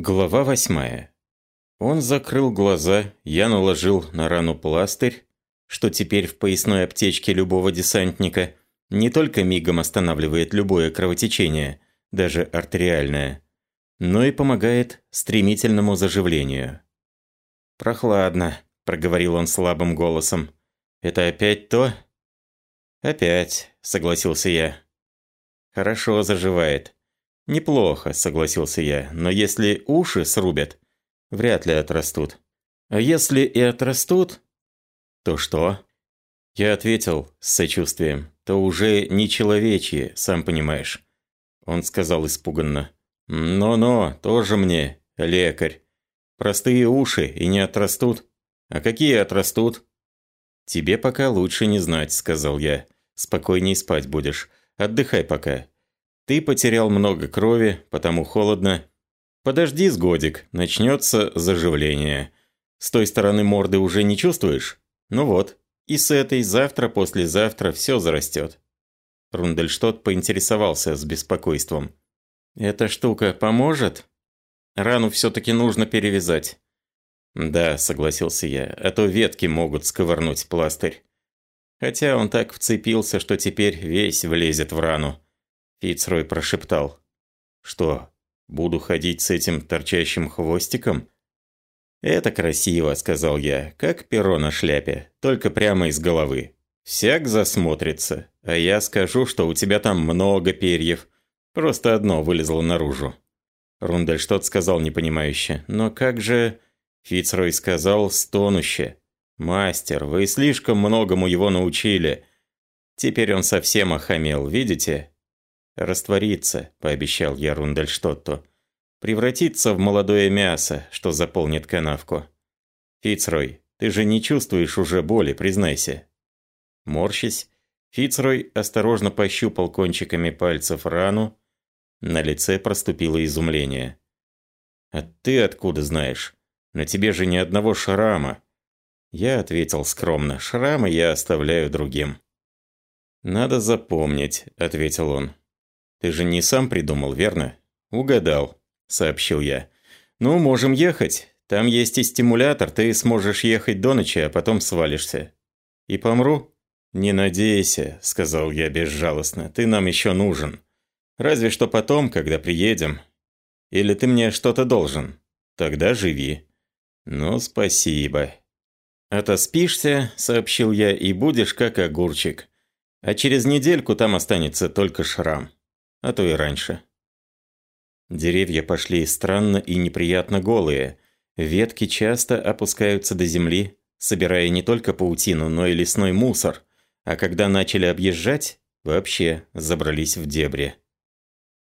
Глава восьмая. Он закрыл глаза, я наложил на рану пластырь, что теперь в поясной аптечке любого десантника не только мигом останавливает любое кровотечение, даже артериальное, но и помогает стремительному заживлению. «Прохладно», – проговорил он слабым голосом. «Это опять то?» «Опять», – согласился я. «Хорошо заживает». «Неплохо», – согласился я, – «но если уши срубят, вряд ли отрастут. А если и отрастут, то что?» Я ответил с сочувствием, «то уже не человечье, сам понимаешь». Он сказал испуганно, «Но-но, тоже мне, лекарь. Простые уши и не отрастут. А какие отрастут?» «Тебе пока лучше не знать», – сказал я. «Спокойней спать будешь. Отдыхай пока. Ты потерял много крови, потому холодно. Подожди с годик, начнется заживление. С той стороны морды уже не чувствуешь? Ну вот, и с этой завтра-послезавтра все зарастет. Рундельштот поинтересовался с беспокойством. «Эта штука поможет? Рану все-таки нужно перевязать». «Да», — согласился я, — «а то ветки могут сковырнуть пластырь». Хотя он так вцепился, что теперь весь влезет в рану. Фицрой прошептал. «Что, буду ходить с этим торчащим хвостиком?» «Это красиво», — сказал я, — «как перо на шляпе, только прямо из головы. Всяк засмотрится, а я скажу, что у тебя там много перьев, просто одно вылезло наружу». Рундельштот сказал непонимающе, «Но как же...» Фицрой сказал стонуще. «Мастер, вы слишком многому его научили. Теперь он совсем охамел, видите? «Раствориться», – пообещал я Рундельштотту. «Превратиться в молодое мясо, что заполнит канавку». «Фицрой, ты же не чувствуешь уже боли, признайся». Морщись, Фицрой осторожно пощупал кончиками пальцев рану. На лице проступило изумление. «А ты откуда знаешь? На тебе же ни одного шрама». Я ответил скромно, «Шрамы я оставляю другим». «Надо запомнить», — ответил он. Ты же не сам придумал, верно? Угадал, сообщил я. Ну, можем ехать. Там есть и стимулятор, ты сможешь ехать до ночи, а потом свалишься. И помру? Не надейся, сказал я безжалостно. Ты нам еще нужен. Разве что потом, когда приедем. Или ты мне что-то должен. Тогда живи. Ну, спасибо. Отоспишься, сообщил я, и будешь как огурчик. А через недельку там останется только шрам а то и раньше. Деревья пошли странно и неприятно голые. Ветки часто опускаются до земли, собирая не только паутину, но и лесной мусор, а когда начали объезжать, вообще забрались в дебри.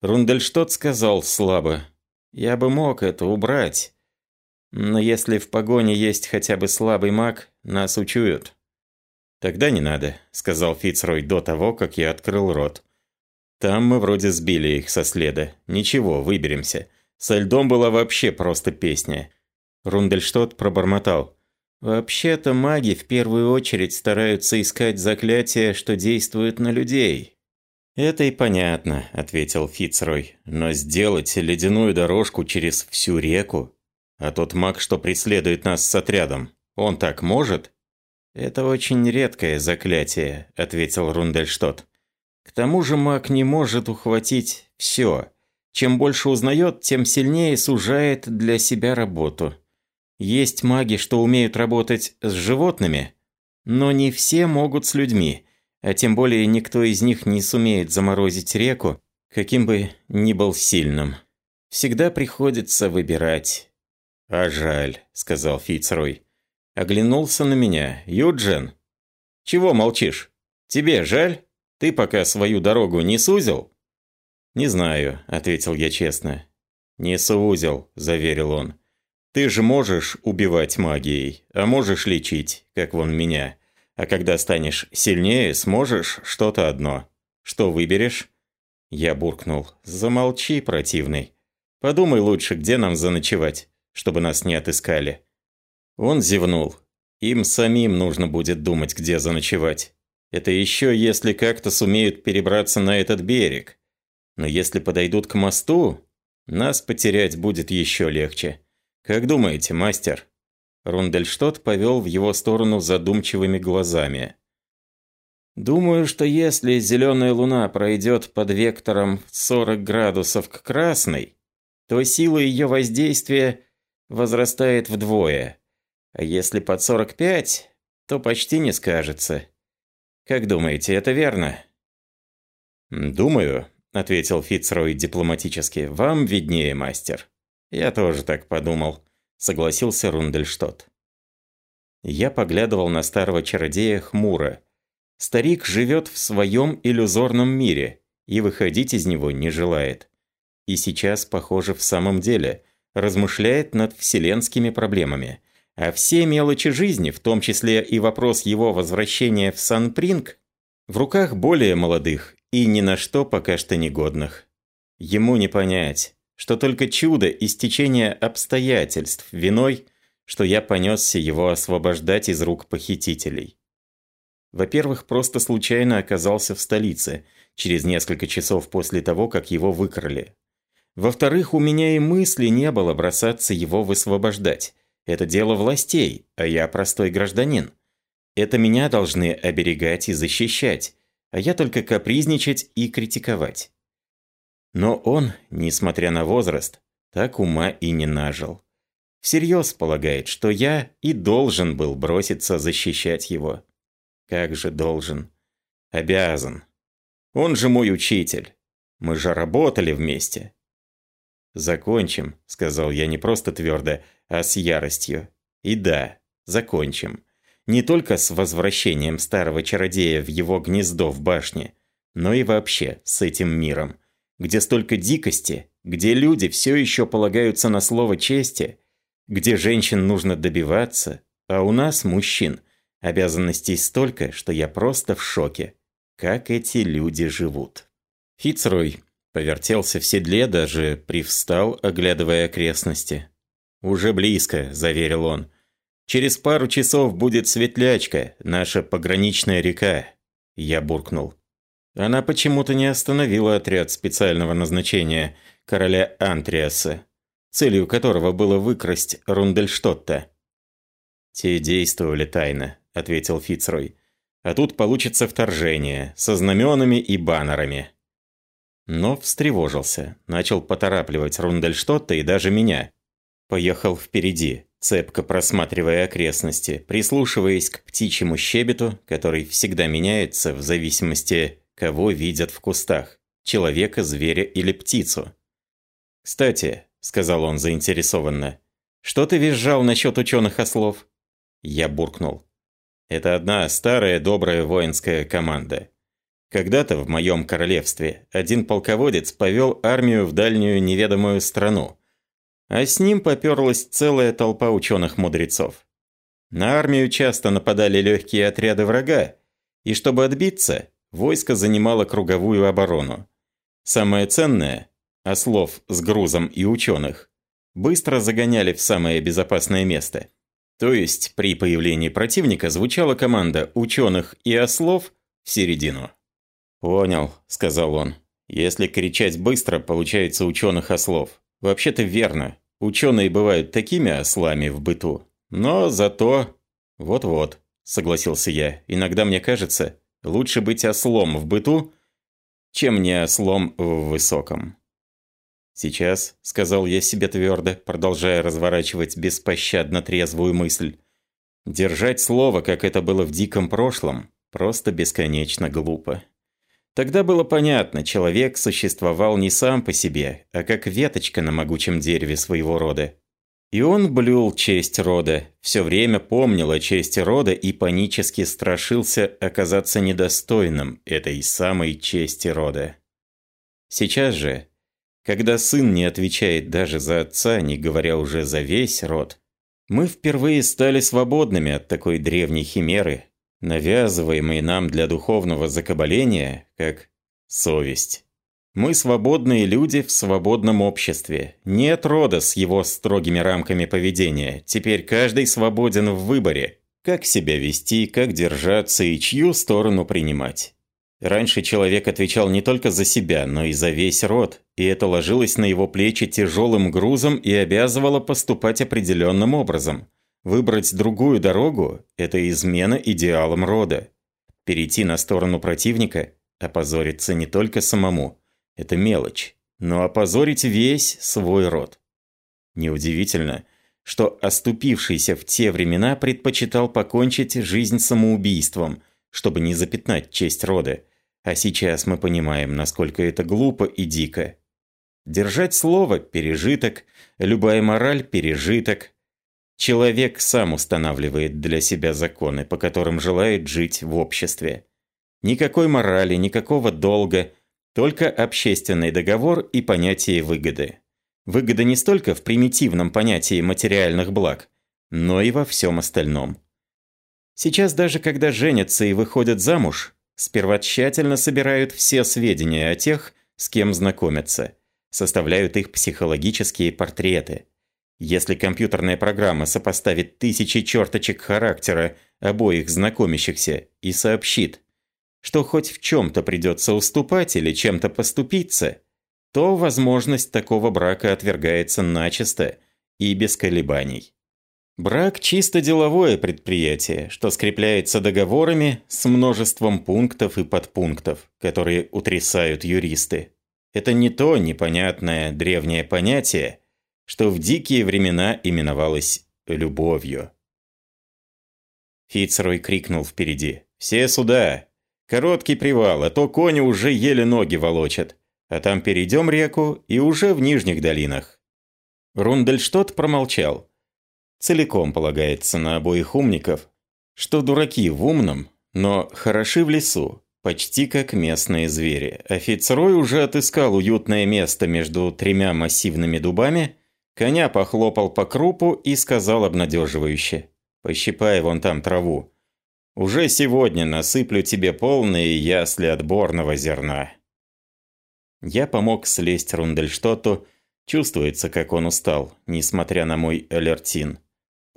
Рундельштот сказал слабо, «Я бы мог это убрать, но если в погоне есть хотя бы слабый маг, нас учуют». «Тогда не надо», — сказал Фицрой до того, как я открыл рот. Там мы вроде сбили их со следа. Ничего, выберемся. Со льдом была вообще просто песня. Рундельштот пробормотал. «Вообще-то маги в первую очередь стараются искать заклятия, что действуют на людей». «Это и понятно», — ответил Фицрой. «Но сделать ледяную дорожку через всю реку? А тот маг, что преследует нас с отрядом, он так может?» «Это очень редкое заклятие», — ответил Рундельштот. К тому же маг не может ухватить все. Чем больше узнает, тем сильнее сужает для себя работу. Есть маги, что умеют работать с животными, но не все могут с людьми, а тем более никто из них не сумеет заморозить реку, каким бы ни был сильным. Всегда приходится выбирать. «А жаль», — сказал Фицрой. Оглянулся на меня. «Юджин, чего молчишь? Тебе жаль?» Ты пока свою дорогу не сузил?» «Не знаю», – ответил я честно. «Не сузил», – заверил он. «Ты же можешь убивать магией, а можешь лечить, как вон меня. А когда станешь сильнее, сможешь что-то одно. Что выберешь?» Я буркнул. «Замолчи, противный. Подумай лучше, где нам заночевать, чтобы нас не отыскали». Он зевнул. «Им самим нужно будет думать, где заночевать. Это еще если как-то сумеют перебраться на этот берег. Но если подойдут к мосту, Нас потерять будет еще легче. Как думаете, мастер?» Рундельштот повел в его сторону задумчивыми глазами. «Думаю, что если зеленая луна пройдет под вектором 40 градусов к красной, то сила ее воздействия возрастает вдвое, а если под 45, то почти не скажется. Как думаете, это верно?» «Думаю», — ответил Фицрой дипломатически, — «вам виднее, мастер». «Я тоже так подумал», — согласился Рундельштот. Я поглядывал на старого чародея хмуро. Старик живет в своем иллюзорном мире и выходить из него не желает. И сейчас, похоже, в самом деле размышляет над вселенскими проблемами. А все мелочи жизни, в том числе и вопрос его возвращения в Сан-Принг, в руках более молодых и ни на что пока что негодных. Ему не понять, что только чудо и стечение обстоятельств виной, что я понесся его освобождать из рук похитителей. Во-первых, просто случайно оказался в столице, через несколько часов после того, как его выкрали. Во-вторых, у меня и мысли не было бросаться его высвобождать. Это дело властей, а я простой гражданин. Это меня должны оберегать и защищать, а я только капризничать и критиковать. Но он, несмотря на возраст, так ума и не нажил. Всерьез полагает, что я и должен был броситься защищать его. Как же должен? Обязан. Он же мой учитель. Мы же работали вместе. «Закончим», — сказал я не просто твердо, а с яростью. И да, закончим. Не только с возвращением старого чародея в его гнездо в башне, но и вообще с этим миром, где столько дикости, где люди все еще полагаются на слово чести, где женщин нужно добиваться, а у нас, мужчин, обязанностей столько, что я просто в шоке, как эти люди живут. Фицрой повертелся в седле, даже привстал, оглядывая окрестности. «Уже близко», – заверил он. Через пару часов будет Светлячка, наша пограничная река. Я буркнул. Она почему-то не остановила отряд специального назначения короля Антриаса, целью которого было выкрасть Рундельштотта. «Те действовали тайно», — ответил Фицрой. «А тут получится вторжение, со знаменами и баннерами». Но встревожился, начал поторапливать Рундельштотта и даже меня. Поехал впереди, цепко просматривая окрестности, прислушиваясь к птичьему щебету, который всегда меняется в зависимости, кого видят в кустах – человека, зверя или птицу. «Кстати», – сказал он заинтересованно, – «что ты визжал насчет ученых ослов?» Я буркнул. «Это одна старая добрая воинская команда. Когда-то в моем королевстве один полководец повел армию в дальнюю неведомую страну, а с ним поперлась целая толпа ученых-мудрецов. На армию часто нападали легкие отряды врага, и чтобы отбиться, войско занимало круговую оборону. Самое ценное – ослов с грузом и ученых – быстро загоняли в самое безопасное место. То есть при появлении противника звучала команда ученых и ослов в середину. «Понял», – сказал он. «Если кричать быстро, получается ученых ослов. Вообще-то верно. Ученые бывают такими ослами в быту. Но зато... Вот-вот, согласился я. Иногда мне кажется, лучше быть ослом в быту, чем не ослом в высоком. Сейчас, сказал я себе твердо, продолжая разворачивать беспощадно трезвую мысль, держать слово, как это было в диком прошлом, просто бесконечно глупо. Тогда было понятно, человек существовал не сам по себе, а как веточка на могучем дереве своего рода. И он блюл честь рода, все время помнил о чести рода и панически страшился оказаться недостойным этой самой чести рода. Сейчас же, когда сын не отвечает даже за отца, не говоря уже за весь род, мы впервые стали свободными от такой древней химеры, навязываемый нам для духовного закабаления, как совесть. Мы свободные люди в свободном обществе. Нет рода с его строгими рамками поведения. Теперь каждый свободен в выборе, как себя вести, как держаться и чью сторону принимать. Раньше человек отвечал не только за себя, но и за весь род, и это ложилось на его плечи тяжелым грузом и обязывало поступать определенным образом. Выбрать другую дорогу – это измена идеалам рода. Перейти на сторону противника – опозориться не только самому, это мелочь, но опозорить весь свой род. Неудивительно, что оступившийся в те времена предпочитал покончить жизнь самоубийством, чтобы не запятнать честь рода, а сейчас мы понимаем, насколько это глупо и дико. Держать слово – пережиток, любая мораль – пережиток. Человек сам устанавливает для себя законы, по которым желает жить в обществе. Никакой морали, никакого долга, только общественный договор и понятие выгоды. Выгода не столько в примитивном понятии материальных благ, но и во всем остальном. Сейчас даже когда женятся и выходят замуж, сперва тщательно собирают все сведения о тех, с кем знакомятся, составляют их психологические портреты. Если компьютерная программа сопоставит тысячи черточек характера обоих знакомящихся и сообщит, что хоть в чем-то придется уступать или чем-то поступиться, то возможность такого брака отвергается начисто и без колебаний. Брак – чисто деловое предприятие, что скрепляется договорами с множеством пунктов и подпунктов, которые утрясают юристы. Это не то непонятное древнее понятие, что в дикие времена именовалось любовью. Фицрой крикнул впереди. «Все сюда! Короткий привал, а то кони уже еле ноги волочат. А там перейдем реку и уже в нижних долинах». Рундельштот промолчал целиком полагается на обоих умников, что дураки в умном, но хороши в лесу, почти как местные звери. Офицерой уже отыскал уютное место между тремя массивными дубами, коня похлопал по крупу и сказал обнадеживающе. «Пощипай вон там траву. Уже сегодня насыплю тебе полные ясли отборного зерна». Я помог слезть Рундельштоту, чувствуется, как он устал, несмотря на мой алертин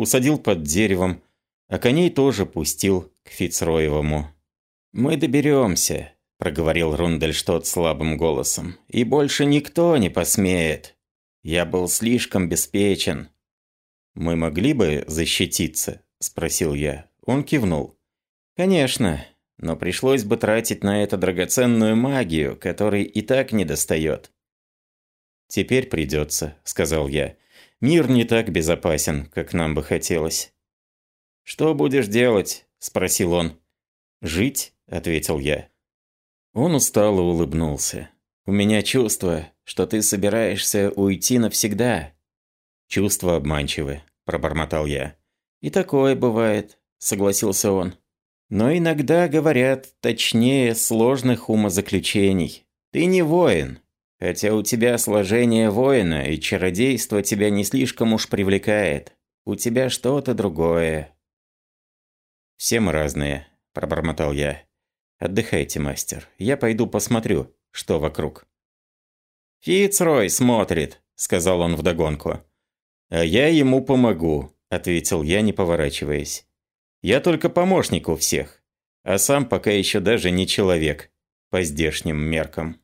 усадил под деревом, а коней тоже пустил к Фицроевому. «Мы доберемся», – проговорил Рундельштот слабым голосом, – «и больше никто не посмеет. Я был слишком беспечен». «Мы могли бы защититься?» – спросил я. Он кивнул. «Конечно, но пришлось бы тратить на это драгоценную магию, которой и так не достает». «Теперь придется», – сказал я. Мир не так безопасен, как нам бы хотелось. «Что будешь делать?» – спросил он. «Жить?» – ответил я. Он устало улыбнулся. «У меня чувство, что ты собираешься уйти навсегда». «Чувство обманчивы», – пробормотал я. «И такое бывает», – согласился он. «Но иногда говорят точнее сложных умозаключений. Ты не воин, Хотя у тебя сложение воина, и чародейство тебя не слишком уж привлекает. У тебя что-то другое. Все мы разные, пробормотал я. Отдыхайте, мастер. Я пойду посмотрю, что вокруг. Фицрой смотрит, сказал он вдогонку. А я ему помогу, ответил я, не поворачиваясь. Я только помощник у всех, а сам пока еще даже не человек по здешним меркам.